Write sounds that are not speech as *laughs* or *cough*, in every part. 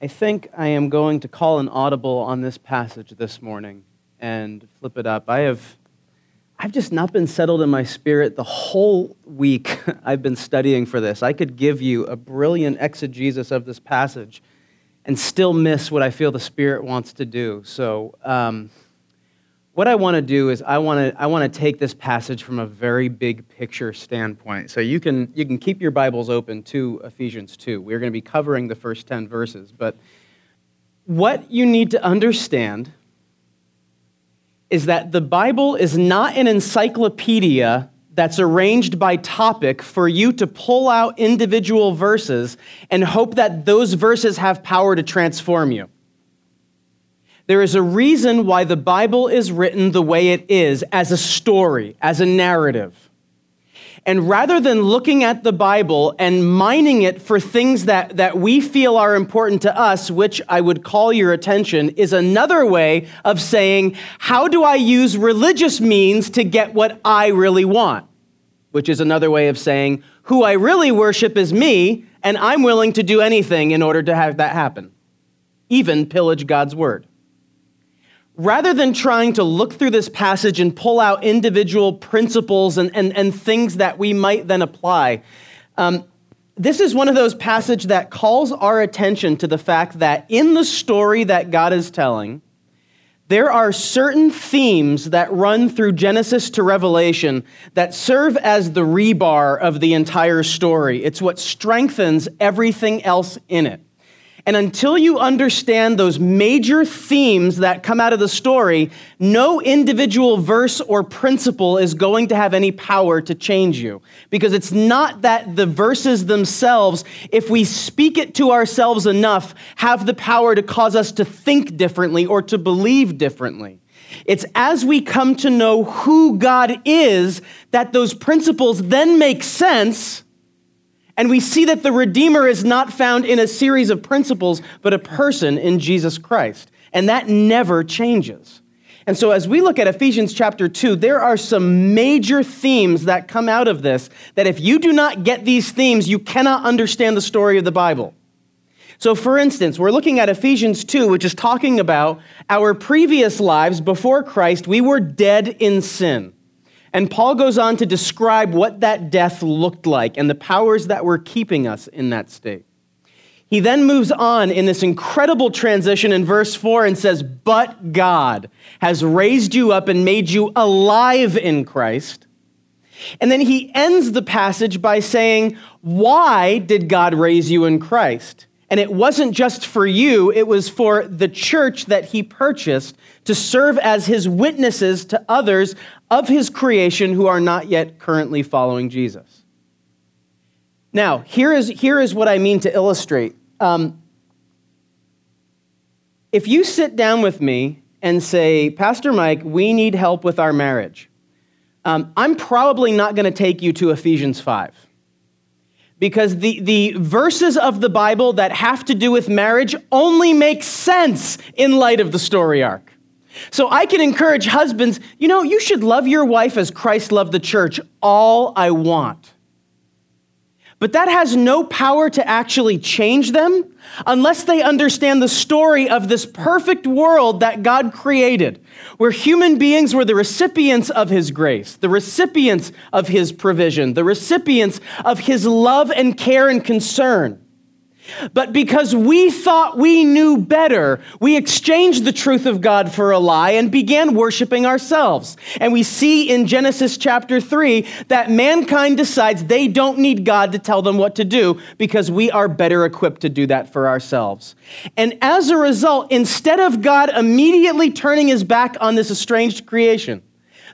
I think I am going to call an audible on this passage this morning and flip it up. I have I've just not been settled in my spirit the whole week *laughs* I've been studying for this. I could give you a brilliant exegesis of this passage and still miss what I feel the Spirit wants to do. So, um, what I want to do is I want to I want to take this passage from a very big picture standpoint. So you can you can keep your Bibles open to Ephesians 2. We're going to be covering the first 10 verses, but what you need to understand is that the Bible is not an encyclopedia that's arranged by topic for you to pull out individual verses and hope that those verses have power to transform you. There is a reason why the Bible is written the way it is as a story, as a narrative. And rather than looking at the Bible and mining it for things that, that we feel are important to us, which I would call your attention, is another way of saying, how do I use religious means to get what I really want? Which is another way of saying, who I really worship is me, and I'm willing to do anything in order to have that happen, even pillage God's word rather than trying to look through this passage and pull out individual principles and, and, and things that we might then apply, um, this is one of those passages that calls our attention to the fact that in the story that God is telling, there are certain themes that run through Genesis to Revelation that serve as the rebar of the entire story. It's what strengthens everything else in it. And until you understand those major themes that come out of the story, no individual verse or principle is going to have any power to change you. Because it's not that the verses themselves, if we speak it to ourselves enough, have the power to cause us to think differently or to believe differently. It's as we come to know who God is that those principles then make sense and we see that the Redeemer is not found in a series of principles, but a person in Jesus Christ. And that never changes. And so, as we look at Ephesians chapter 2, there are some major themes that come out of this that if you do not get these themes, you cannot understand the story of the Bible. So, for instance, we're looking at Ephesians 2, which is talking about our previous lives before Christ. We were dead in sin. And Paul goes on to describe what that death looked like and the powers that were keeping us in that state. He then moves on in this incredible transition in verse 4 and says, But God has raised you up and made you alive in Christ. And then he ends the passage by saying, Why did God raise you in Christ? And it wasn't just for you, it was for the church that he purchased to serve as his witnesses to others of his creation who are not yet currently following Jesus. Now, here is, here is what I mean to illustrate. Um, if you sit down with me and say, Pastor Mike, we need help with our marriage, um, I'm probably not going to take you to Ephesians 5 because the, the verses of the Bible that have to do with marriage only make sense in light of the story arc. So I can encourage husbands, you know, you should love your wife as Christ loved the church, all I want. But that has no power to actually change them unless they understand the story of this perfect world that God created, where human beings were the recipients of His grace, the recipients of His provision, the recipients of His love and care and concern. But because we thought we knew better, we exchanged the truth of God for a lie and began worshiping ourselves. And we see in Genesis chapter 3 that mankind decides they don't need God to tell them what to do because we are better equipped to do that for ourselves. And as a result, instead of God immediately turning his back on this estranged creation,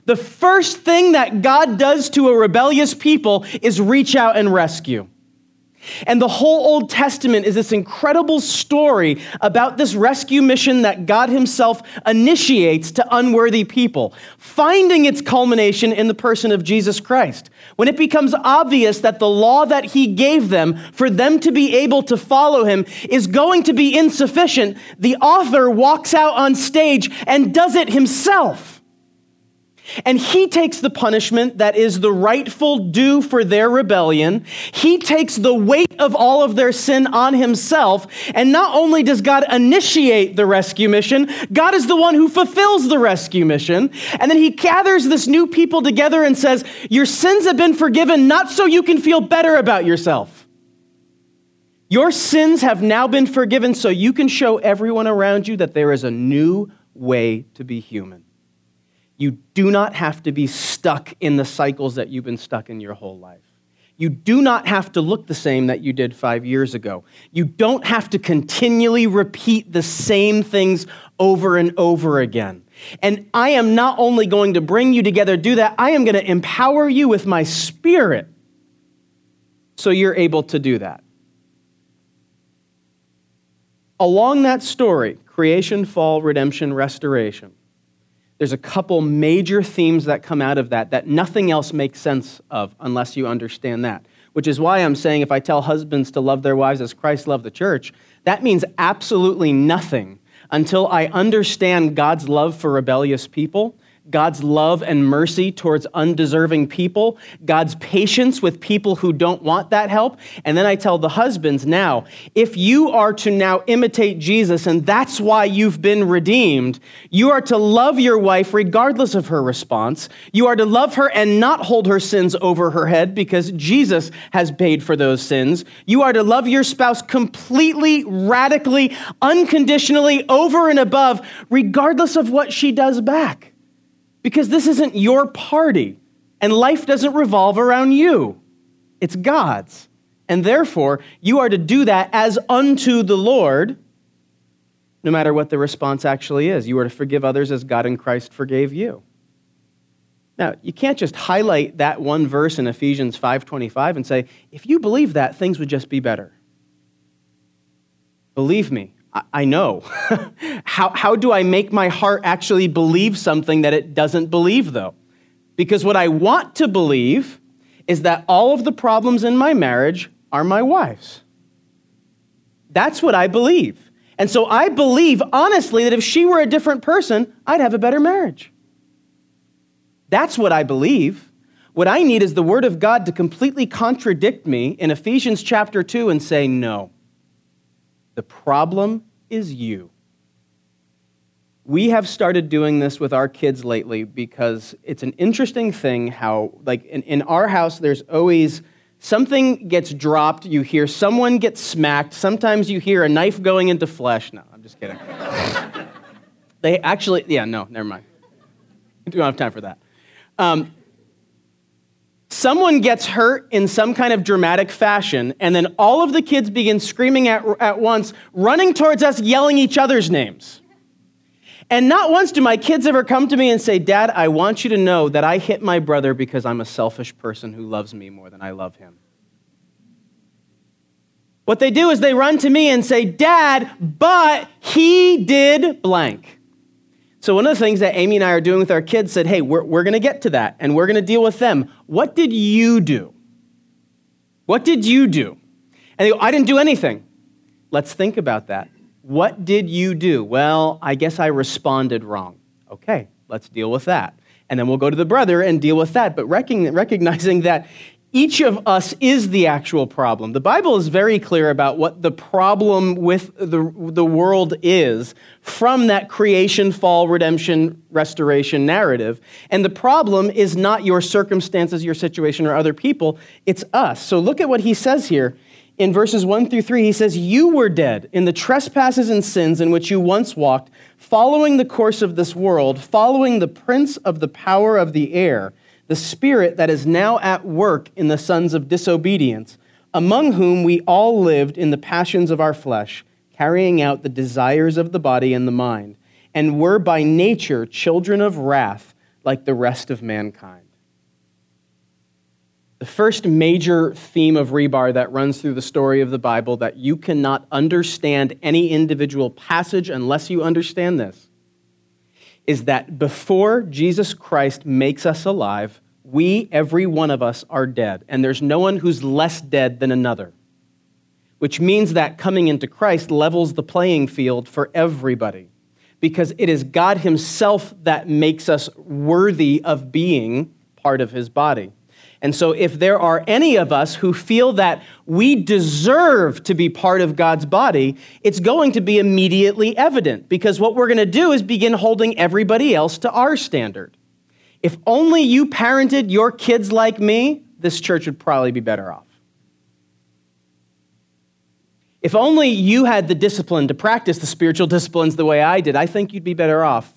the first thing that God does to a rebellious people is reach out and rescue. And the whole Old Testament is this incredible story about this rescue mission that God Himself initiates to unworthy people, finding its culmination in the person of Jesus Christ. When it becomes obvious that the law that He gave them for them to be able to follow Him is going to be insufficient, the author walks out on stage and does it himself. And he takes the punishment that is the rightful due for their rebellion. He takes the weight of all of their sin on himself. And not only does God initiate the rescue mission, God is the one who fulfills the rescue mission. And then he gathers this new people together and says, Your sins have been forgiven, not so you can feel better about yourself. Your sins have now been forgiven so you can show everyone around you that there is a new way to be human. You do not have to be stuck in the cycles that you've been stuck in your whole life. You do not have to look the same that you did five years ago. You don't have to continually repeat the same things over and over again. And I am not only going to bring you together, do that, I am going to empower you with my spirit so you're able to do that. Along that story, creation, fall, redemption, restoration, there's a couple major themes that come out of that that nothing else makes sense of unless you understand that. Which is why I'm saying if I tell husbands to love their wives as Christ loved the church, that means absolutely nothing until I understand God's love for rebellious people God's love and mercy towards undeserving people, God's patience with people who don't want that help. And then I tell the husbands now, if you are to now imitate Jesus and that's why you've been redeemed, you are to love your wife regardless of her response. You are to love her and not hold her sins over her head because Jesus has paid for those sins. You are to love your spouse completely, radically, unconditionally, over and above, regardless of what she does back because this isn't your party, and life doesn't revolve around you. It's God's. And therefore, you are to do that as unto the Lord, no matter what the response actually is. You are to forgive others as God in Christ forgave you. Now, you can't just highlight that one verse in Ephesians 5:25 and say, if you believe that, things would just be better. Believe me, I know. *laughs* how, how do I make my heart actually believe something that it doesn't believe, though? Because what I want to believe is that all of the problems in my marriage are my wife's. That's what I believe. And so I believe, honestly, that if she were a different person, I'd have a better marriage. That's what I believe. What I need is the Word of God to completely contradict me in Ephesians chapter 2 and say, no. The problem is you. We have started doing this with our kids lately because it's an interesting thing how, like, in, in our house, there's always something gets dropped, you hear someone get smacked, sometimes you hear a knife going into flesh. No, I'm just kidding. *laughs* they actually, yeah, no, never mind. We don't have time for that. Um, someone gets hurt in some kind of dramatic fashion, and then all of the kids begin screaming at, at once, running towards us, yelling each other's names. And not once do my kids ever come to me and say, Dad, I want you to know that I hit my brother because I'm a selfish person who loves me more than I love him. What they do is they run to me and say, Dad, but he did blank. So, one of the things that Amy and I are doing with our kids said, hey, we're, we're going to get to that and we're going to deal with them. What did you do? What did you do? And they go, I didn't do anything. Let's think about that. What did you do? Well, I guess I responded wrong. Okay, let's deal with that. And then we'll go to the brother and deal with that. But recognizing that each of us is the actual problem. The Bible is very clear about what the problem with the, the world is from that creation, fall, redemption, restoration narrative. And the problem is not your circumstances, your situation, or other people, it's us. So look at what he says here in verses 1 through 3. He says, You were dead in the trespasses and sins in which you once walked, following the course of this world, following the prince of the power of the air the spirit that is now at work in the sons of disobedience, among whom we all lived in the passions of our flesh, carrying out the desires of the body and the mind, and were by nature children of wrath like the rest of mankind. The first major theme of rebar that runs through the story of the Bible that you cannot understand any individual passage unless you understand this is that before Jesus Christ makes us alive, we, every one of us, are dead. And there's no one who's less dead than another. Which means that coming into Christ levels the playing field for everybody. because it is God Himself that makes us worthy of being part of His body. And so, if there are any of us who feel that we deserve to be part of God's body, it's going to be immediately evident because what we're going to do is begin holding everybody else to our standard. If only you parented your kids like me, this church would probably be better off. If only you had the discipline to practice the spiritual disciplines the way I did, I think you'd be better off.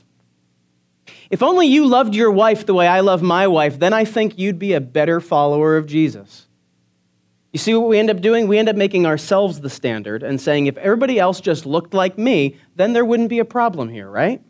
If only you loved your wife the way I love my wife, then I think you'd be a better follower of Jesus. You see what we end up doing? We end up making ourselves the standard and saying, if everybody else just looked like me, then there wouldn't be a problem here, right?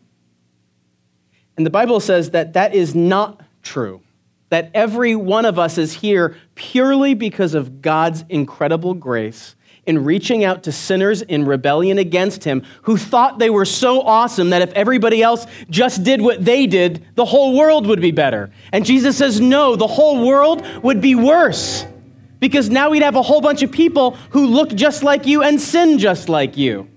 And the Bible says that that is not true. That every one of us is here purely because of God's incredible grace in reaching out to sinners in rebellion against him who thought they were so awesome that if everybody else just did what they did, the whole world would be better. And Jesus says, no, the whole world would be worse because now we'd have a whole bunch of people who look just like you and sin just like you.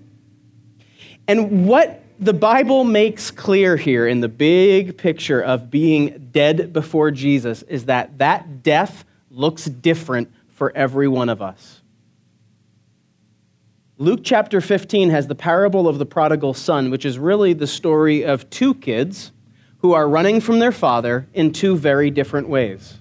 And what the Bible makes clear here in the big picture of being dead before Jesus is that that death looks different for every one of us. Luke chapter 15 has the parable of the prodigal son, which is really the story of two kids who are running from their father in two very different ways.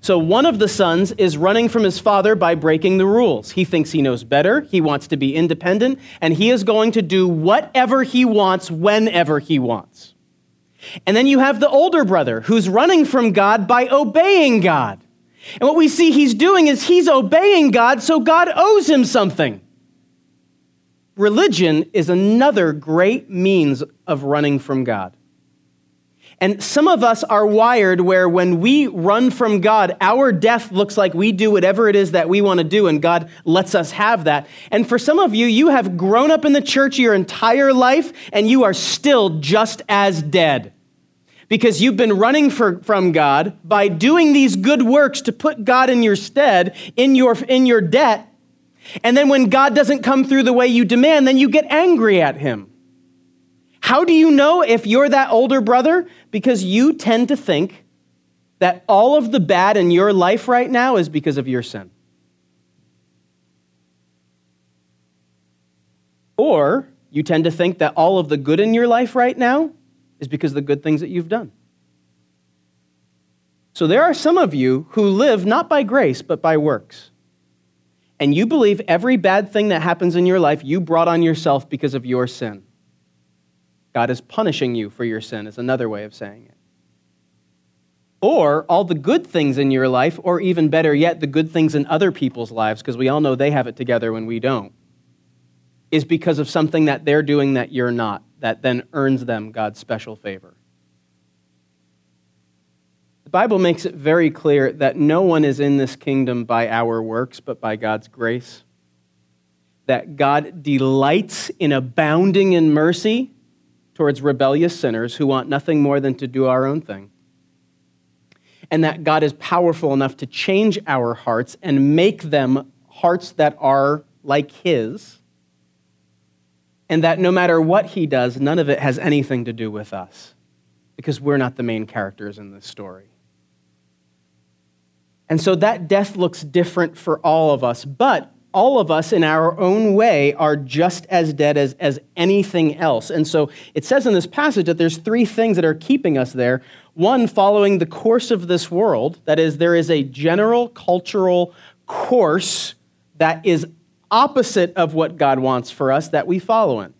So, one of the sons is running from his father by breaking the rules. He thinks he knows better, he wants to be independent, and he is going to do whatever he wants whenever he wants. And then you have the older brother who's running from God by obeying God. And what we see he's doing is he's obeying God, so God owes him something. Religion is another great means of running from God. And some of us are wired where when we run from God, our death looks like we do whatever it is that we want to do, and God lets us have that. And for some of you, you have grown up in the church your entire life, and you are still just as dead. Because you've been running for, from God by doing these good works to put God in your stead, in your, in your debt, and then when God doesn't come through the way you demand, then you get angry at him. How do you know if you're that older brother? Because you tend to think that all of the bad in your life right now is because of your sin. Or you tend to think that all of the good in your life right now is because of the good things that you've done. So there are some of you who live not by grace, but by works and you believe every bad thing that happens in your life you brought on yourself because of your sin. God is punishing you for your sin, is another way of saying it. Or all the good things in your life, or even better yet, the good things in other people's lives, because we all know they have it together when we don't, is because of something that they're doing that you're not, that then earns them God's special favor. Bible makes it very clear that no one is in this kingdom by our works, but by God's grace. That God delights in abounding in mercy towards rebellious sinners who want nothing more than to do our own thing. And that God is powerful enough to change our hearts and make them hearts that are like His. And that no matter what He does, none of it has anything to do with us because we're not the main characters in this story. And so that death looks different for all of us, but all of us in our own way are just as dead as, as anything else. And so it says in this passage that there's three things that are keeping us there. One, following the course of this world, that is, there is a general cultural course that is opposite of what God wants for us that we follow in.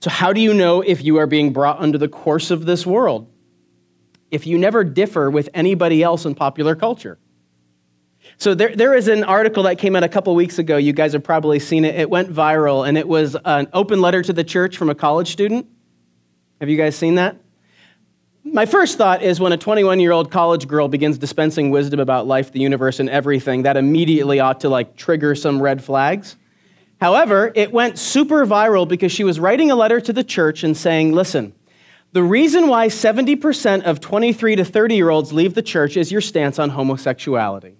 So, how do you know if you are being brought under the course of this world? If you never differ with anybody else in popular culture. So there, there is an article that came out a couple weeks ago. You guys have probably seen it. It went viral, and it was an open letter to the church from a college student. Have you guys seen that? My first thought is when a 21 year old college girl begins dispensing wisdom about life, the universe, and everything, that immediately ought to like trigger some red flags. However, it went super viral because she was writing a letter to the church and saying, listen, the reason why 70% of 23 to 30 year olds leave the church is your stance on homosexuality.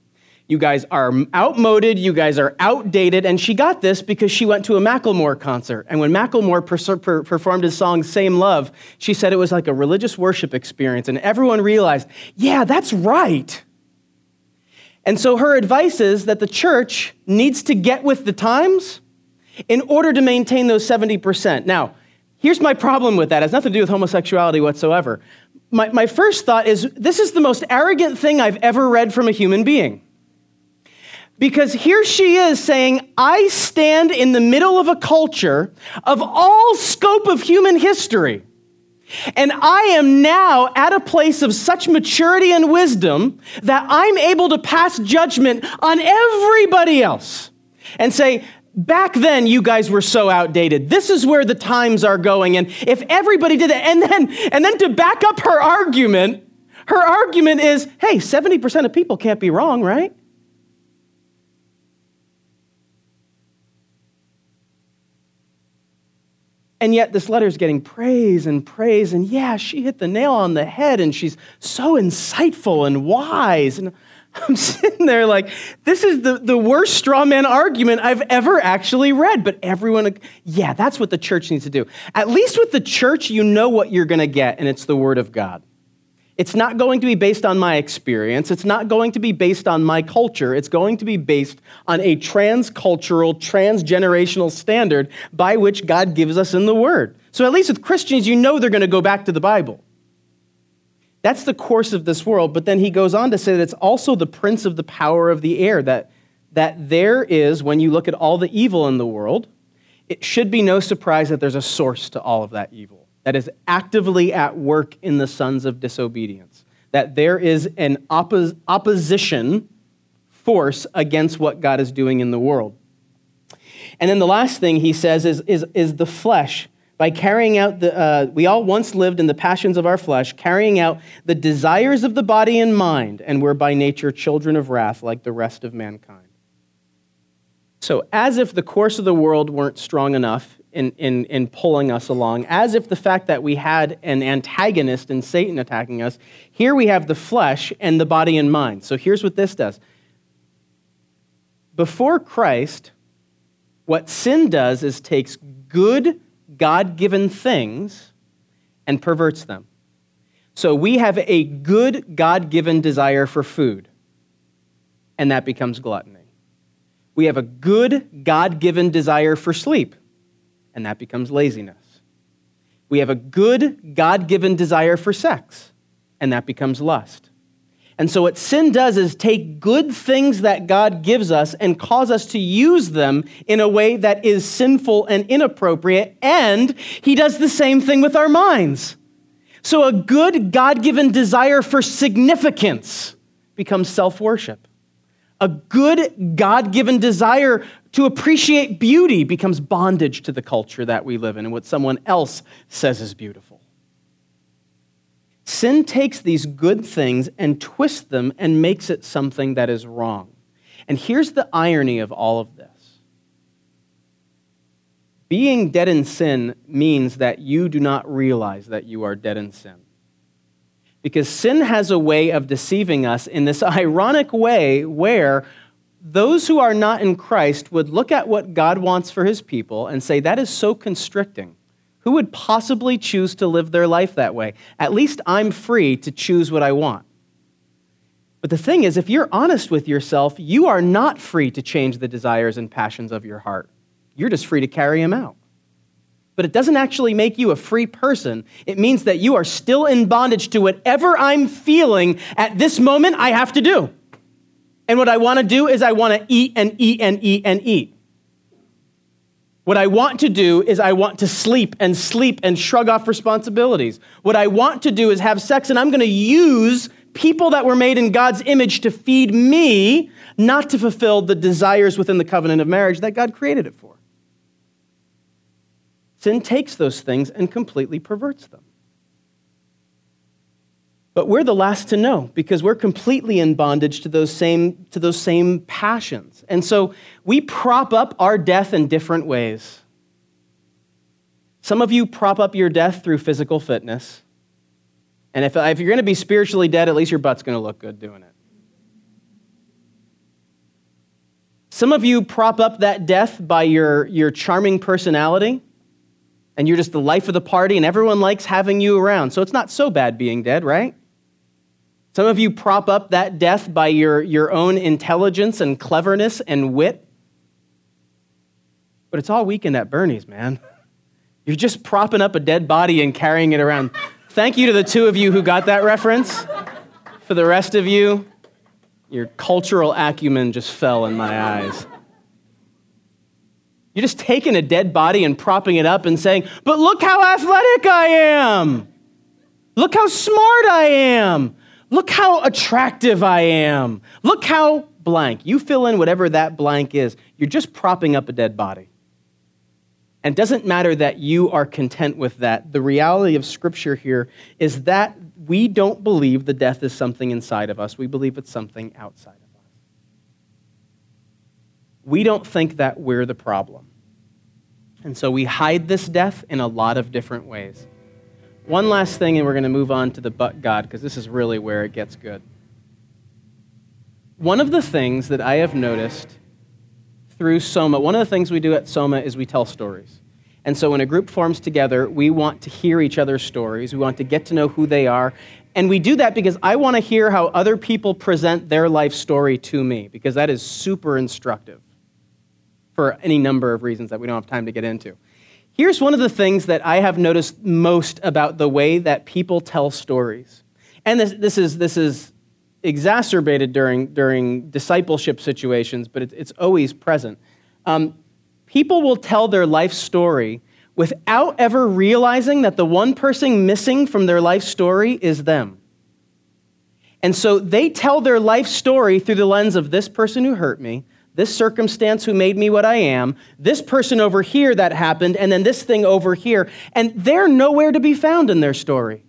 You guys are outmoded, you guys are outdated. And she got this because she went to a Macklemore concert. And when Macklemore per- per- performed his song Same Love, she said it was like a religious worship experience. And everyone realized, yeah, that's right. And so her advice is that the church needs to get with the times in order to maintain those 70%. Now, here's my problem with that. It has nothing to do with homosexuality whatsoever. My, my first thought is this is the most arrogant thing I've ever read from a human being. Because here she is saying, I stand in the middle of a culture of all scope of human history. And I am now at a place of such maturity and wisdom that I'm able to pass judgment on everybody else and say, back then you guys were so outdated. This is where the times are going. And if everybody did that, and then, and then to back up her argument, her argument is, hey, 70% of people can't be wrong, right? And yet, this letter is getting praise and praise. And yeah, she hit the nail on the head, and she's so insightful and wise. And I'm sitting there like, this is the, the worst straw man argument I've ever actually read. But everyone, yeah, that's what the church needs to do. At least with the church, you know what you're going to get, and it's the Word of God. It's not going to be based on my experience. It's not going to be based on my culture. It's going to be based on a transcultural, transgenerational standard by which God gives us in the Word. So, at least with Christians, you know they're going to go back to the Bible. That's the course of this world. But then he goes on to say that it's also the prince of the power of the air, that, that there is, when you look at all the evil in the world, it should be no surprise that there's a source to all of that evil that is actively at work in the sons of disobedience, that there is an oppos- opposition force against what God is doing in the world. And then the last thing he says is, is, is the flesh. By carrying out the, uh, we all once lived in the passions of our flesh, carrying out the desires of the body and mind, and were by nature children of wrath like the rest of mankind. So, as if the course of the world weren't strong enough, in, in, in pulling us along, as if the fact that we had an antagonist in Satan attacking us, here we have the flesh and the body and mind. So here's what this does. Before Christ, what sin does is takes good, God given things and perverts them. So we have a good, God given desire for food, and that becomes gluttony. We have a good, God given desire for sleep and that becomes laziness. We have a good, God given desire for sex, and that becomes lust. And so, what sin does is take good things that God gives us and cause us to use them in a way that is sinful and inappropriate, and He does the same thing with our minds. So, a good, God given desire for significance becomes self worship. A good, God given desire to appreciate beauty becomes bondage to the culture that we live in and what someone else says is beautiful. Sin takes these good things and twists them and makes it something that is wrong. And here's the irony of all of this being dead in sin means that you do not realize that you are dead in sin. Because sin has a way of deceiving us in this *laughs* ironic way where those who are not in Christ would look at what God wants for his people and say, that is so constricting. Who would possibly choose to live their life that way? At least I'm free to choose what I want. But the thing is, if you're honest with yourself, you are not free to change the desires and passions of your heart. You're just free to carry them out. But it doesn't actually make you a free person. It means that you are still in bondage to whatever I'm feeling at this moment I have to do. And what I want to do is I want to eat and eat and eat and eat. What I want to do is I want to sleep and sleep and shrug off responsibilities. What I want to do is have sex, and I'm going to use people that were made in God's image to feed me, not to fulfill the desires within the covenant of marriage that God created it for. Sin takes those things and completely perverts them. But we're the last to know because we're completely in bondage to those same, to those same passions. And so we prop up our death in different ways. Some of you prop up your death through physical fitness. And if, if you're going to be spiritually dead, at least your butt's going to look good doing it. Some of you prop up that death by your, your charming personality, and you're just the life of the party, and everyone likes having you around. So it's not so bad being dead, right? Some of you prop up that death by your, your own intelligence and cleverness and wit. But it's all weekend at Bernie's, man. *laughs* You're just propping up a dead body and carrying it around. Thank you to the two of you who got that reference. For the rest of you, your cultural acumen just fell in my eyes. You're just taking a dead body and propping it up and saying, But look how athletic I am. Look how smart I am. Look how attractive I am. Look how blank. You fill in whatever that blank is. You're just propping up a dead body. And it doesn't matter that you are content with that. The reality of Scripture here is that we don't believe the death is something inside of us, we believe it's something outside of us. We don't think that we're the problem. And so we hide this death in a lot of different ways. One last thing, and we're going to move on to the but God, because this is really where it gets good. One of the things that I have noticed through Soma, one of the things we do at Soma is we tell stories. And so when a group forms together, we want to hear each other's stories. We want to get to know who they are. And we do that because I want to hear how other people present their life story to me, because that is super instructive for any number of reasons that we don't have time to get into. Here's one of the things that I have noticed most about the way that people tell stories. And this, this, is, this is exacerbated during, during discipleship situations, but it, it's always present. Um, people will tell their life story without ever realizing that the one person missing from their life story is them. And so they tell their life story through the lens of this person who hurt me, this circumstance who made me what I am, this person over here that happened, and then this thing over here. And they're nowhere to be found in their story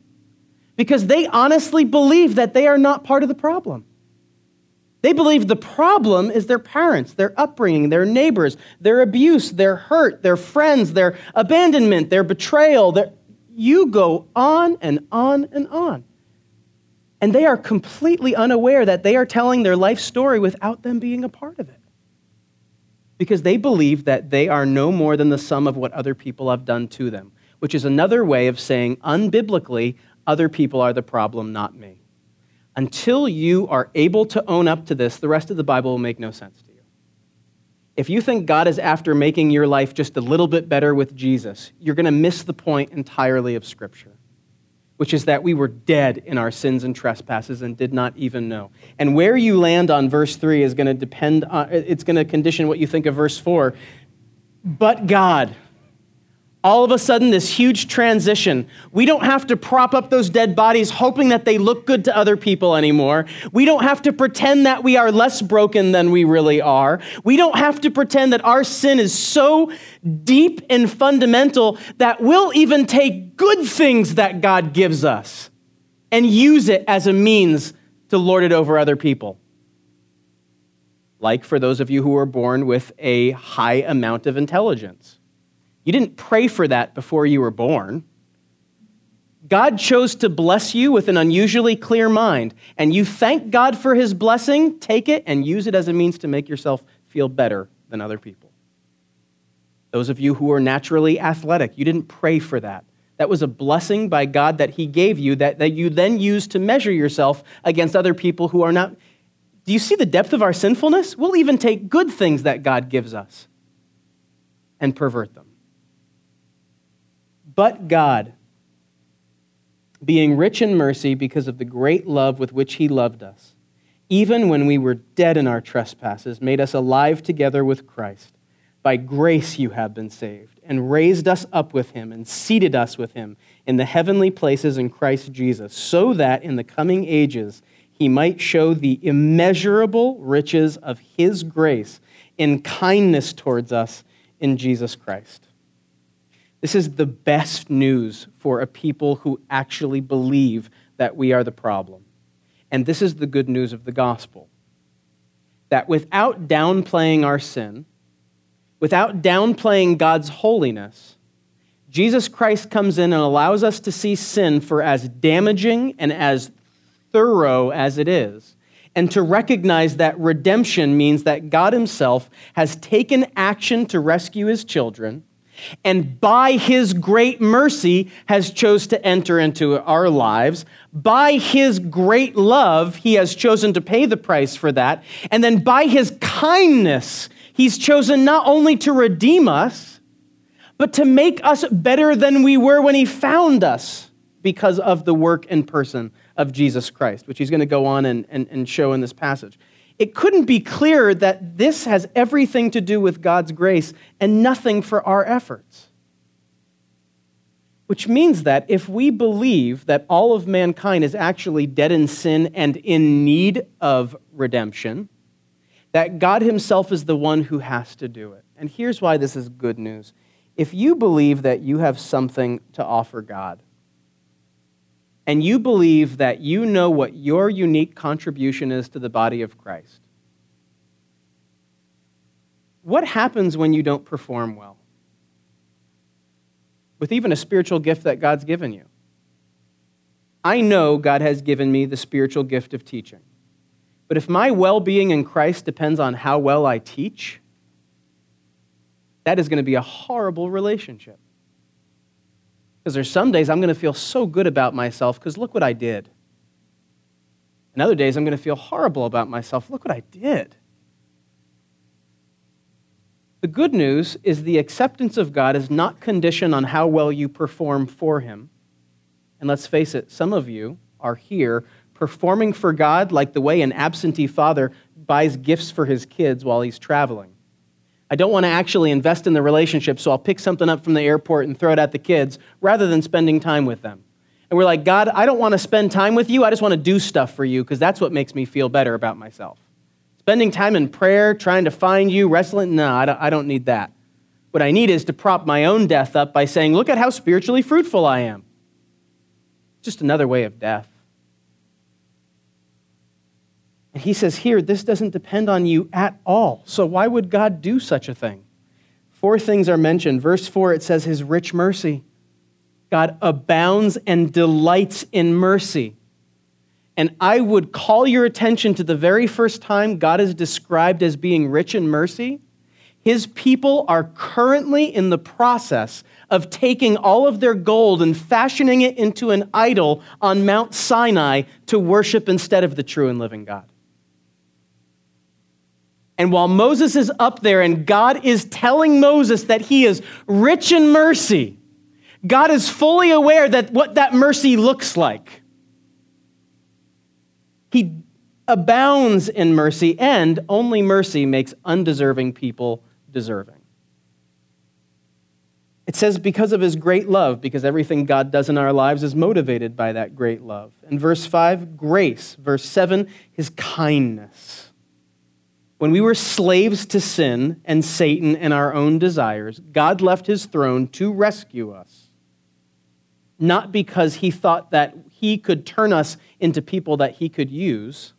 because they honestly believe that they are not part of the problem. They believe the problem is their parents, their upbringing, their neighbors, their abuse, their hurt, their friends, their abandonment, their betrayal. Their... You go on and on and on. And they are completely unaware that they are telling their life story without them being a part of it. Because they believe that they are no more than the sum of what other people have done to them, which is another way of saying, unbiblically, other people are the problem, not me until you are able to own up to this, the rest of the Bible will make no sense to you. If you think God is after making your life just a little bit better with Jesus, you're going to miss the point entirely of Scripture, which is that we were dead in our sins and trespasses and did not even know. And where you land on verse 3 is going to depend on, it's going to condition what you think of verse 4. But God, all of a sudden, this huge transition. We don't have to prop up those dead bodies hoping that they look good to other people anymore. We don't have to pretend that we are less broken than we really are. We don't have to pretend that our sin is so deep and fundamental that we'll even take good things that God gives us and use it as a means to lord it over other people. Like for those of you who were born with a high amount of intelligence you didn't pray for that before you were born. God chose to bless you with an unusually clear mind, and you thank God for his blessing, take it and use it as a means to make yourself feel better than other people. Those of you who are naturally athletic, you didn't pray for that. That was a blessing by God that he gave you that, that you then use to measure yourself against other people who are not. Do you see the depth of our sinfulness? We'll even take good things that God gives us and pervert them. But God, being rich in mercy because of the great love with which He loved us, even when we were dead in our trespasses, made us alive together with Christ. By grace you have been saved, and raised us up with Him, and seated us with Him in the heavenly places in Christ Jesus, so that in the coming ages He might show the immeasurable riches of His grace in kindness towards us in Jesus Christ. This is the best news for a people who actually believe that we are the problem. And this is the good news of the gospel that without downplaying our sin, without downplaying God's holiness, Jesus Christ comes in and allows us to see sin for as damaging and as thorough as it is, and to recognize that redemption means that God Himself has taken action to rescue His children, and by His great mercy has chose to enter into our lives. By His great love, He has chosen to pay the price for that, and then by His kindness, He's chosen not only to redeem us, but to make us better than we were when He found us because of the work and person of Jesus Christ, which he's going to go on and, and, and show in this passage. It couldn't be clearer that this has everything to do with God's grace and nothing for our efforts. Which means that if we believe that all of mankind is actually dead in sin and in need of redemption, that God Himself is the one who has to do it. And here's why this is good news. If you believe that you have something to offer God, and you believe that you know what your unique contribution is to the body of Christ, what happens when you don't perform well? With even a spiritual gift that God's given you. I know God has given me the spiritual gift of teaching. But if my well being in Christ depends on how well I teach, that is going to be a horrible relationship. Because there's some days I'm going to feel so good about myself because look what I did. And other days I'm going to feel horrible about myself. Look what I did. The good news is the acceptance of God is not conditioned on how well you perform for Him. And let's face it, some of you are here performing for God like the way an absentee father buys gifts for his kids while he's traveling. I don't want to actually invest in the relationship, so I'll pick something up from the airport and throw it at the kids rather than spending time with them. And we're like, God, I don't want to spend time with you. I just want to do stuff for you because that's what makes me feel better about myself. Spending time in prayer, trying to find you, wrestling, no, I don't, I don't need that. What I need is to prop my own death up by saying, look at how spiritually fruitful I am. Just another way of death. And he says here, this doesn't depend on you at all. So why would God do such a thing? Four things are mentioned. Verse 4, it says, His rich mercy. God abounds and delights in mercy. And I would call your attention to the very first time God is described as being rich in mercy. His people are currently in the process of taking all of their gold and fashioning it into an idol on Mount Sinai to worship instead of the true and living God. And while Moses is up there and God is telling Moses that he is rich in mercy, God is fully aware that what that mercy looks like. He abounds in mercy, and only mercy makes undeserving people deserving. It says, because of his great love, because everything God does in our lives is motivated by that great love. In verse 5, grace. Verse 7, his kindness. When we were slaves to sin and Satan and our own desires, God left his throne to rescue us. Not because he thought that he could turn us into people that he could use,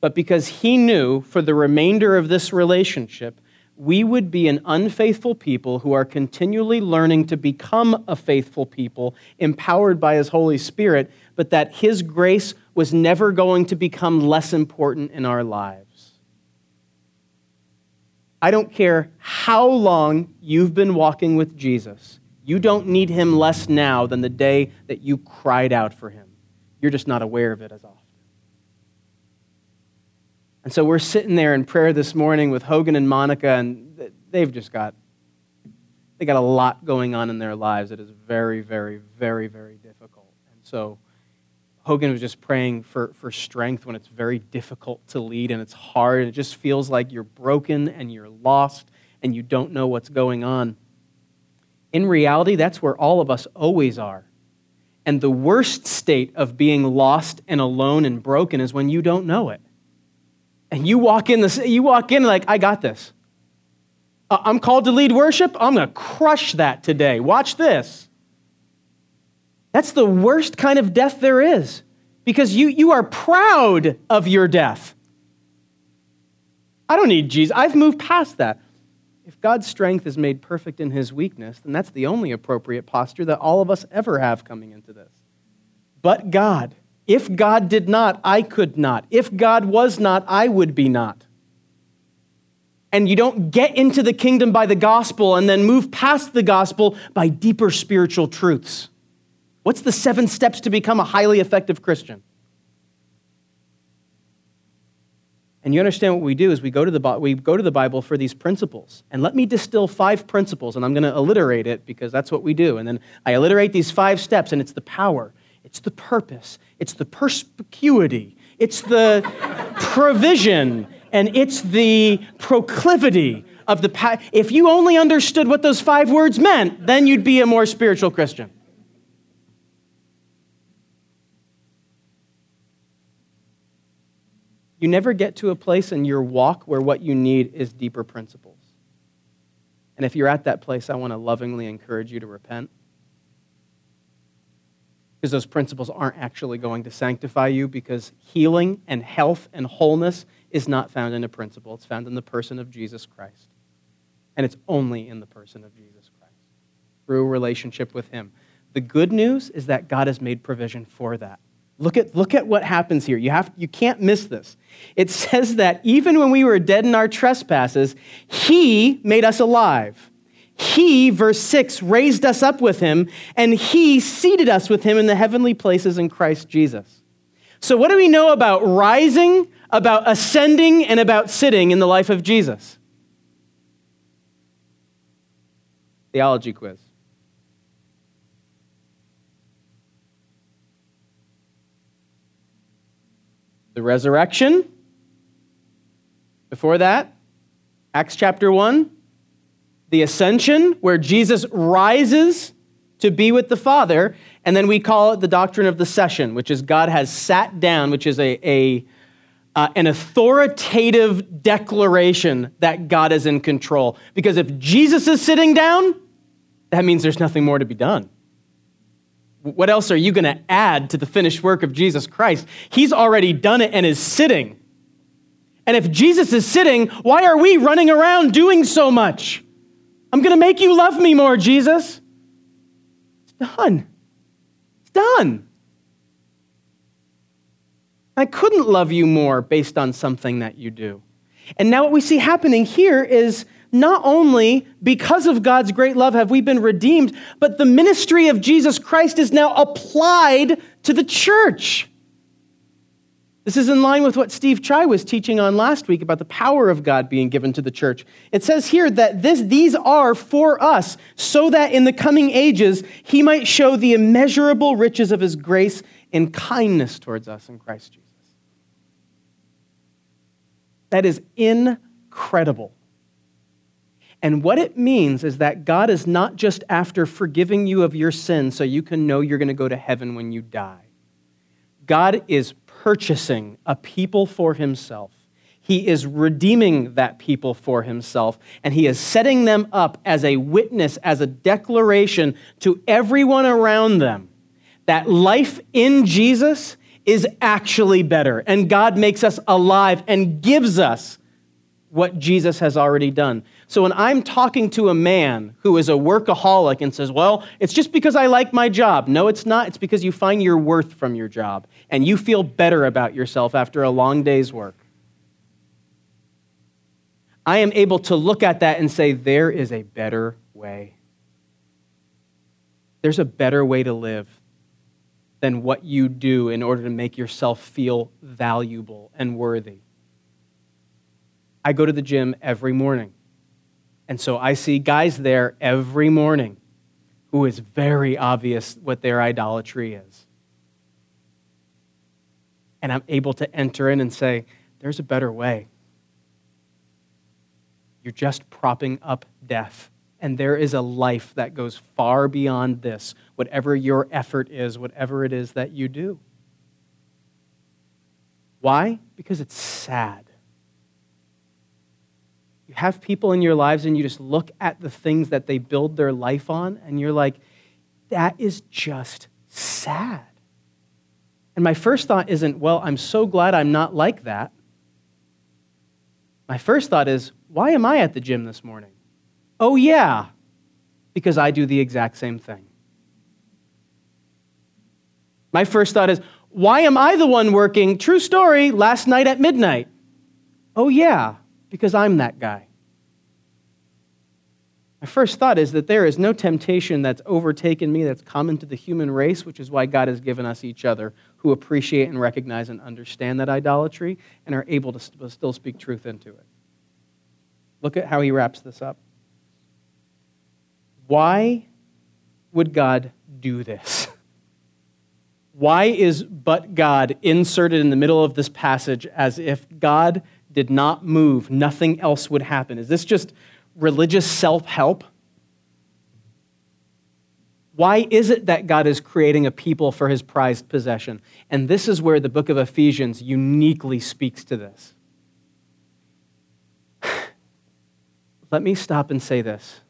but because he knew for the remainder of this relationship, we would be an unfaithful people who are continually learning to become a faithful people, empowered by his Holy Spirit, but that his grace was never going to become less important in our lives. I don't care how long you've been walking with Jesus. You don't need him less now than the day that you cried out for him. You're just not aware of it as often. And so we're sitting there in prayer this morning with Hogan and Monica, and they've just got they got a lot going on in their lives that is very, very, very, very difficult. And so Hogan was just praying for, for strength when it's very difficult to lead and it's hard and it just feels like you're broken and you're lost and you don't know what's going on. In reality, that's where all of us always are. And the worst state of being lost and alone and broken is when you don't know it. And you walk in, the, you walk in like, I got this. I'm called to lead worship. I'm going to crush that today. Watch this. That's the worst kind of death there is because you, you are proud of your death. I don't need Jesus. I've moved past that. If God's strength is made perfect in his weakness, then that's the only appropriate posture that all of us ever have coming into this. But God, If God did not, I could not. If God was not, I would be not. And you don't get into the kingdom by the gospel and then move past the gospel by deeper spiritual truths. What's the seven steps to become a highly effective Christian? And you understand what we do is we go to the, we go to the Bible for these principles. And let me distill five principles, and I'm going to alliterate it because that's what we do. And then I alliterate these five steps, and it's the power, it's the purpose, it's the perspicuity, it's the *laughs* provision, and it's the proclivity of the. Pa- if you only understood what those five words meant, then you'd be a more spiritual Christian. You never get to a place in your walk where what you need is deeper principles. And if you're at that place, I want to lovingly encourage you to repent. Because those principles aren't actually going to sanctify you, because healing and health and wholeness is not found in a principle. It's found in the person of Jesus Christ. And it's only in the person of Jesus Christ through a relationship with Him. The good news is that God has made provision for that. Look at, look at what happens here. You, have, you can't miss this. It *laughs* says that even when we were dead in our trespasses, He made us alive. He, verse 6, raised us up with Him, and He seated us with Him in the heavenly places in Christ Jesus. So, what do we know about rising, about ascending, and about sitting in the life of Jesus? Theology quiz. The resurrection. Before that, Acts chapter 1, the ascension, where Jesus rises to be with the Father. And then we call it the doctrine of the session, which is God has sat down, which is a, a uh, an authoritative declaration that God is in control. Because if Jesus is sitting down, that means there's nothing more to be done. What else are you going to add to the finished work of Jesus Christ? He's already done it and is sitting. And if Jesus is sitting, why are we running around doing so much? I'm going to make you love me more, Jesus. It's done. It's done. I couldn't love you more based on something that you do. And now what we see happening here is not only because of God's great love have we been redeemed, but the ministry of Jesus Christ is now applied to the church. This is in line with what Steve Chai was teaching on last week about the power of God being given to the church. It says here that this, these are for us, so that in the coming ages he might show the immeasurable riches of his grace and kindness towards us in Christ Jesus. That is incredible. And what it means is that God is not just after forgiving you of your sins so you can know you're going to go to heaven when you die. God is purchasing a people for himself. He is redeeming that people for himself, and he is setting them up as a witness, as a declaration to everyone around them that life in Jesus is actually better, and God makes us alive and gives us what Jesus has already done. So when I'm talking to a man who is a workaholic and says, Well, it's just because I like my job. No, it's not. It's because you find your worth from your job and you feel better about yourself after a long day's work. I am able to look at that and say, There is a better way. There's a better way to live than what you do in order to make yourself feel valuable and worthy. I go to the gym every morning. And so I see guys there every morning who is very obvious what their idolatry is. And I'm able to enter in and say, there's a better way. You're just propping up death. And there is a life that goes far beyond this, whatever your effort is, whatever it is that you do. Why? Because it's sad have people in your lives and you just look at the things that they build their life on and you're like, that is just sad. And my first thought isn't, well, I'm so glad I'm not like that. My first thought is, why am I at the gym this morning? Oh, yeah, because I do the exact same thing. My first thought is, Why am I the one working? True story, last night at midnight. Oh, yeah, because I'm that guy. My first thought is that there is no temptation that's overtaken me that's common to the human race, which is why God has given us each other who appreciate and recognize and understand that idolatry and are able to still speak truth into it. Look at how he wraps this up. Why would God do this? *laughs* Why is but God inserted in the middle of this passage as if God did not move, nothing else would happen? Is this just religious self help? Why is it that God is creating a people for his prized possession? And this is where the book of Ephesians uniquely speaks to this. *sighs* Let me stop and say this.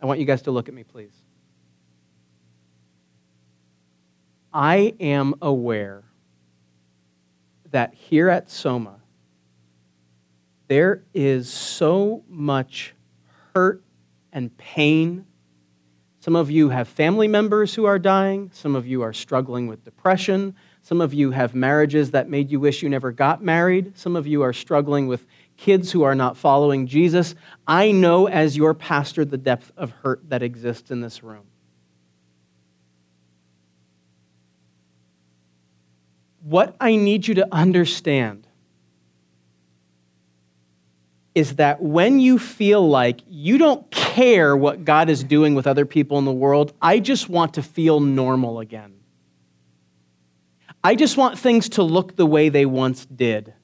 I want you guys to look at me, please. I am aware that here at Soma, there is so much hurt and pain. Some of you have family members who are dying. Some of you are struggling with depression. Some of you have marriages that made you wish you never got married. Some of you are struggling with kids who are not following Jesus. I know as your pastor the depth of hurt that exists in this room. What I need you to understand is that when you feel like you don't care what God is doing with other people in the world, I just want to feel normal again. I just want things to look the way they once did.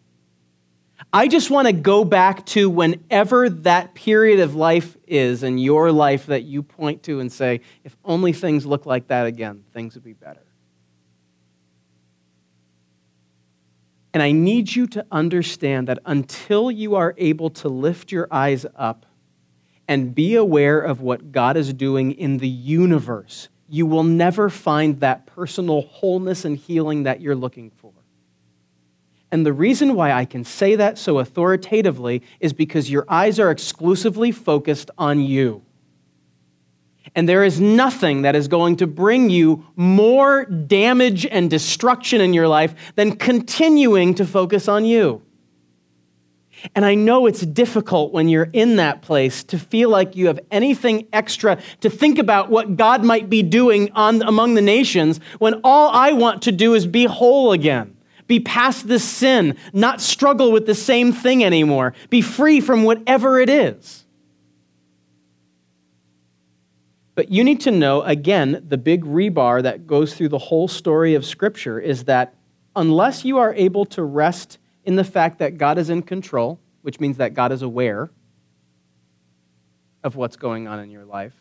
I just want to go back to whenever that period of life is in your life that you point to and say, if only things look like that again, things would be better. And I need you to understand that until you are able to lift your eyes up and be aware of what God is doing in the universe, you will never find that personal wholeness and healing that you're looking for. And the reason why I can say that so authoritatively is because your eyes are exclusively focused on you. And there is nothing that is going to bring you more damage and destruction in your life than continuing to focus on you. And I know it's difficult when you're in that place to feel like you have anything extra to think about what God might be doing on, among the nations when all I want to do is be whole again. Be past this sin, not struggle with the same thing anymore. Be free from whatever it is. But you need to know, again, the big rebar that goes through the whole story of Scripture is that unless you are able to rest in the fact that God is in control, which means that God is aware of what's going on in your life,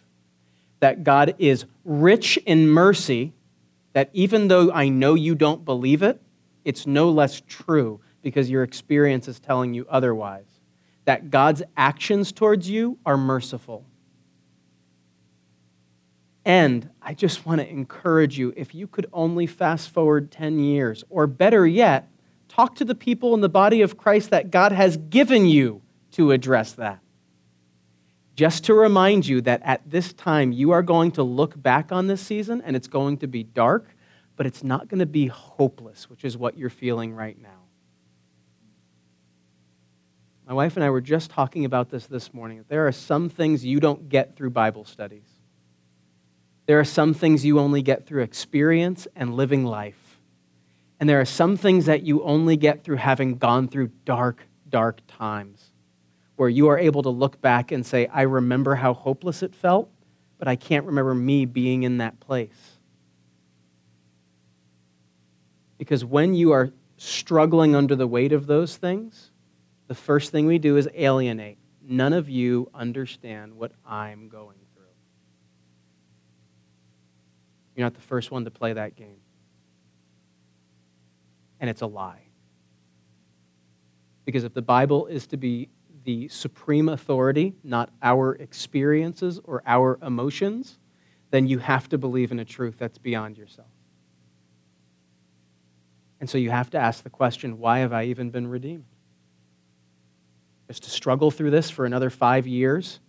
that God is rich in mercy, that even though I know you don't believe it, it's no less true because your experience is telling you otherwise. That God's actions towards you are merciful and I just want to encourage you if you could only fast forward 10 years, or better yet, talk to the people in the body of Christ that God has given you to address that. Just to remind you that at this time, you are going to look back on this season and it's going to be dark, but it's not going to be hopeless, which is what you're feeling right now. My wife and I were just talking about this this morning. There are some things you don't get through Bible studies. There are some things you only get through experience and living life. And there are some things that you only get through having gone through dark, dark times where you are able to look back and say, I remember how hopeless it felt, but I can't remember me being in that place. Because when you are struggling under the weight of those things, the first thing we do is alienate. None of you understand what I'm going You're not the first one to play that game. And it's a lie. Because if the Bible is to be the supreme authority, not our experiences or our emotions, then you have to believe in a truth that's beyond yourself. And so you have to ask the question why have I even been redeemed? Just to struggle through this for another five years?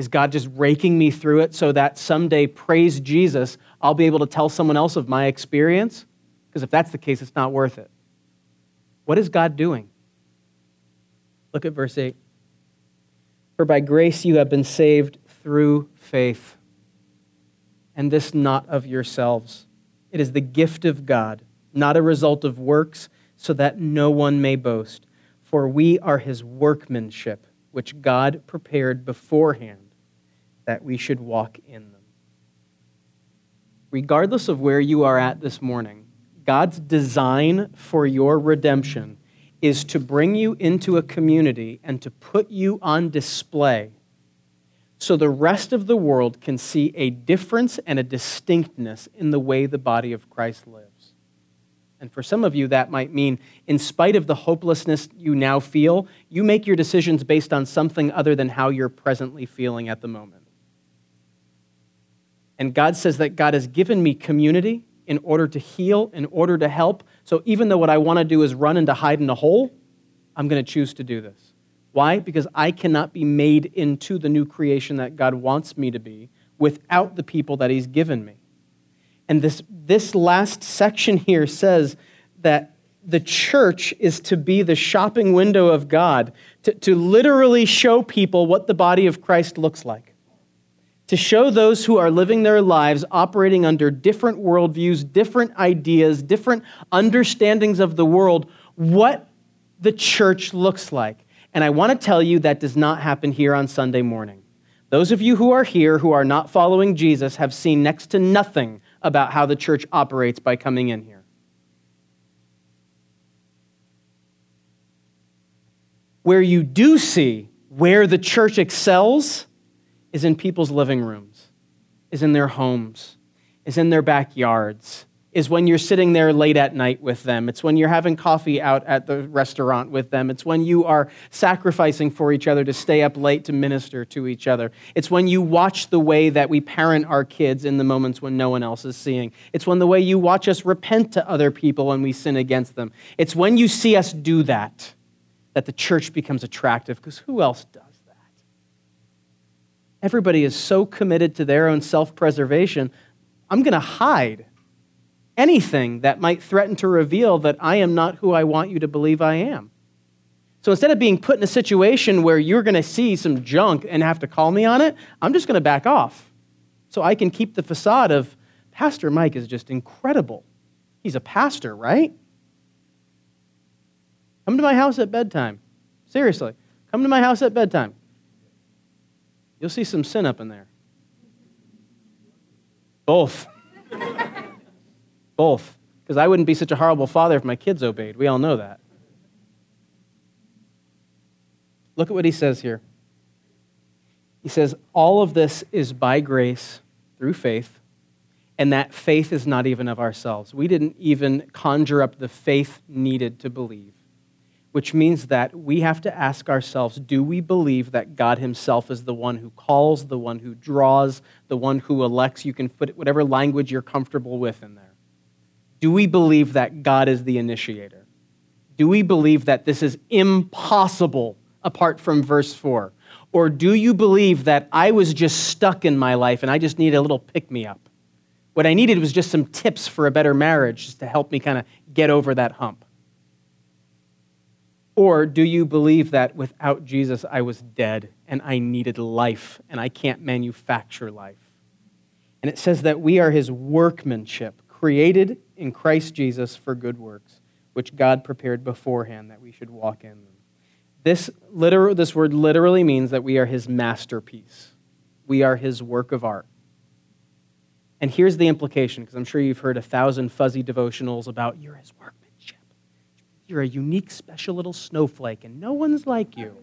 Is God just raking me through it so that someday, praise Jesus, I'll be able to tell someone else of my experience? Because if that's the case, it's not worth it. What is God doing? Look at verse 8. For by grace you have been saved through faith, and this not of yourselves. It is the gift of God, not a result of works, so that no one may boast. For we are his workmanship, which God prepared beforehand that we should walk in them. Regardless of where you are at this morning, God's design for your redemption is to bring you into a community and to put you on display so the rest of the world can see a difference and a distinctness in the way the body of Christ lives. And for some of you, that might mean, in spite of the hopelessness you now feel, you make your decisions based on something other than how you're presently feeling at the moment. And God says that God has given me community in order to heal, in order to help. So even though what I want to do is run and to hide in a hole, I'm going to choose to do this. Why? Because I cannot be made into the new creation that God wants me to be without the people that He's given me. And this, this last section here says that the church is to be the shopping window of God, to, to literally show people what the body of Christ looks like to show those who are living their lives operating under different worldviews, different ideas, different understandings of the world, what the church looks like. And I want to tell you that does not happen here on Sunday morning. Those of you who are here who are not following Jesus have seen next to nothing about how the church operates by coming in here. Where you do see where the church excels is in people's living rooms, is in their homes, is in their backyards, is when you're sitting there late at night with them. It's when you're having coffee out at the restaurant with them. It's when you are sacrificing for each other to stay up late to minister to each other. It's when you watch the way that we parent our kids in the moments when no one else is seeing. It's when the way you watch us repent to other people when we sin against them. It's when you see us do that that the church becomes attractive because who else does? Everybody is so committed to their own self preservation. I'm going to hide anything that might threaten to reveal that I am not who I want you to believe I am. So instead of being put in a situation where you're going to see some junk and have to call me on it, I'm just going to back off. So I can keep the facade of Pastor Mike is just incredible. He's a pastor, right? Come to my house at bedtime. Seriously, come to my house at bedtime. You'll see some sin up in there. Both. Both. Because I wouldn't be such a horrible father if my kids obeyed. We all know that. Look at what he says here. He says, All of this is by grace through faith, and that faith is not even of ourselves. We didn't even conjure up the faith needed to believe which means that we have to ask ourselves do we believe that God Himself is the one who calls, the one who draws, the one who elects? You can put whatever language you're comfortable with in there. Do we believe that God is the initiator? Do we believe that this is impossible apart from verse 4? Or do you believe that I was just stuck in my life and I just needed a little pick me up? What I needed was just some tips for a better marriage just to help me kind of get over that hump. Or do you believe that without Jesus I was dead and I needed life and I can't manufacture life? And it says that we are his workmanship, created in Christ Jesus for good works, which God prepared beforehand that we should walk in them. This, literal, this word literally means that we are his masterpiece. We are his work of art. And here's the implication, because I'm sure you've heard a thousand fuzzy devotionals about you're his work you're a unique, special little snowflake, and no one's like you.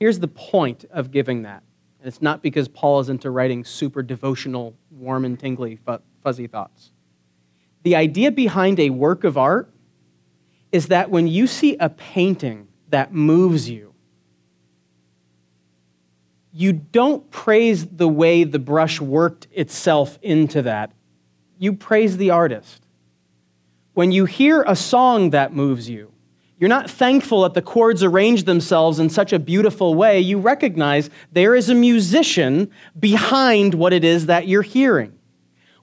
Here's the point of giving that. And it's not because Paul is into writing super devotional, warm and tingly, fuzzy thoughts. The idea behind a work of art is that when you see a painting that moves you, you don't praise the way the brush worked itself into that. You praise the artist. When you hear a song that moves you, you're not thankful that the chords arrange themselves in such a beautiful way. You recognize there is a musician behind what it is that you're hearing.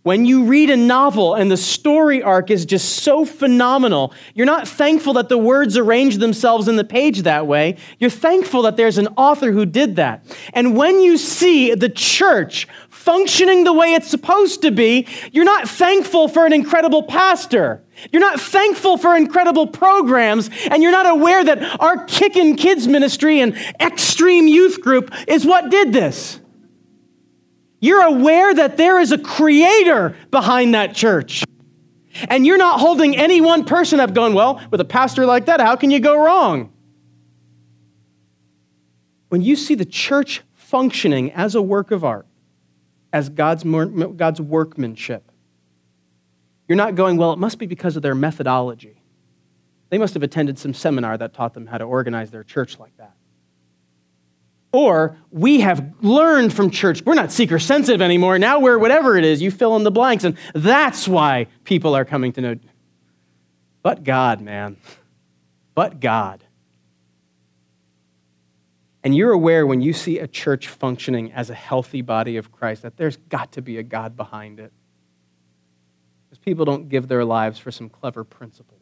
When you read a novel and the story arc is just so phenomenal, you're not thankful that the words arrange themselves in the page that way. You're thankful that there's an author who did that. And when you see the church functioning the way it's supposed to be, you're not thankful for an incredible pastor. You're not thankful for incredible programs, and you're not aware that our Kickin' Kids ministry and Extreme Youth Group is what did this. You're aware that there is a creator behind that church. And you're not holding any one person up going, well, with a pastor like that, how can you go wrong? When you see the church functioning as a work of art, as God's, God's workmanship, you're not going, well, it must be because of their methodology. They must have attended some seminar that taught them how to organize their church like that. Or we have learned from church, we're not seeker sensitive anymore. Now we're whatever it is, you fill in the blanks. And that's why people are coming to know. But God, man. But God. And you're aware when you see a church functioning as a healthy body of Christ that there's got to be a God behind it. Because people don't give their lives for some clever principles.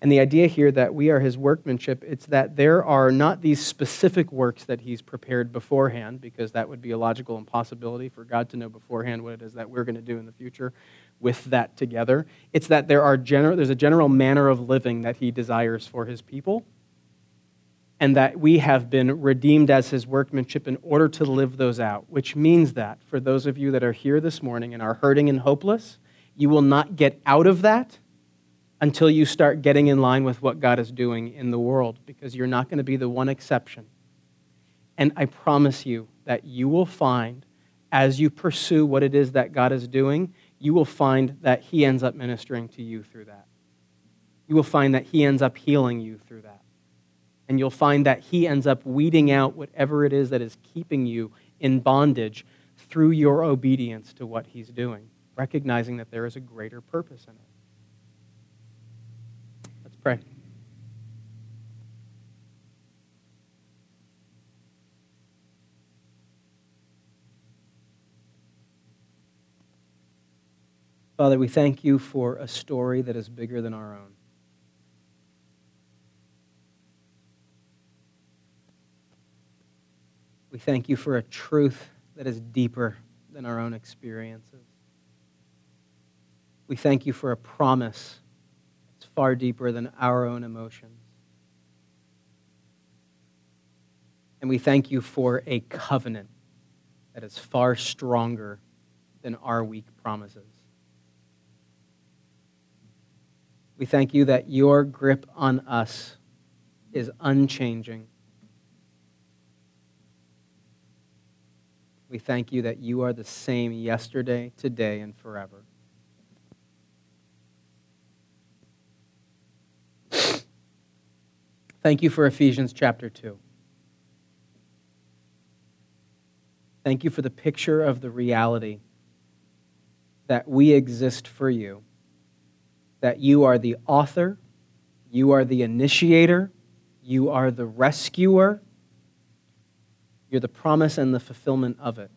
And the idea here that we are his workmanship, it's that there are not these specific works that he's prepared beforehand, because that would be a logical impossibility for God to know beforehand what it is that we're going to do in the future with that together. It's that there are general, there's a general manner of living that he desires for his people, and that we have been redeemed as his workmanship in order to live those out, which means that for those of you that are here this morning and are hurting and hopeless, you will not get out of that until you start getting in line with what God is doing in the world, because you're not going to be the one exception. And I promise you that you will find, as you pursue what it is that God is doing, you will find that He ends up ministering to you through that. You will find that He ends up healing you through that. And you'll find that He ends up weeding out whatever it is that is keeping you in bondage through your obedience to what He's doing, recognizing that there is a greater purpose in it. Let's pray. Father, we thank you for a story that is bigger than our own. We thank you for a truth that is deeper than our own experiences. We thank you for a promise that's far deeper than our own emotions. And we thank you for a covenant that is far stronger than our weak promises. We thank you that your grip on us is unchanging. We thank you that you are the same yesterday, today, and forever. Thank you for Ephesians chapter 2. Thank you for the picture of the reality that we exist for you, that you are the author, you are the initiator, you are the rescuer, you're the promise and the fulfillment of it.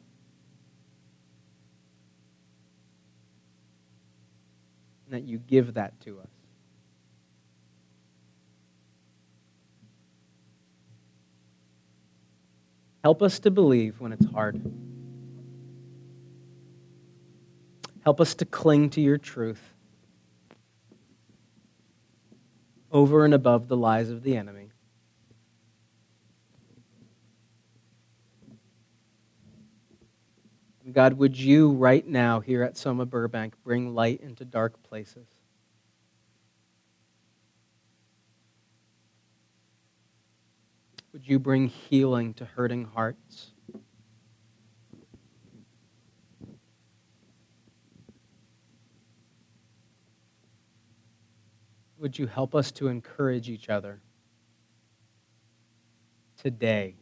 And that you give that to us. Help us to believe when it's hard. Help us to cling to your truth over and above the lies of the enemy. God, would you right now here at Soma Burbank bring light into dark places? Would you bring healing to hurting hearts? Would you help us to encourage each other today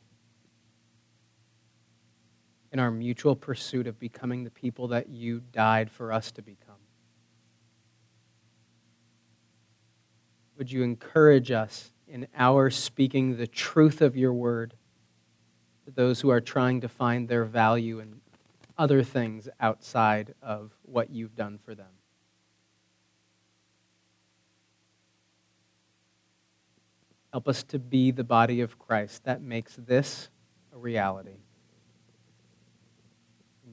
in our mutual pursuit of becoming the people that you died for us to become? Would you encourage us in our speaking the truth of your word to those who are trying to find their value in other things outside of what you've done for them? Help us to be the body of Christ. That makes this a reality.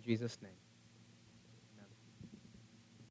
Jesus' name.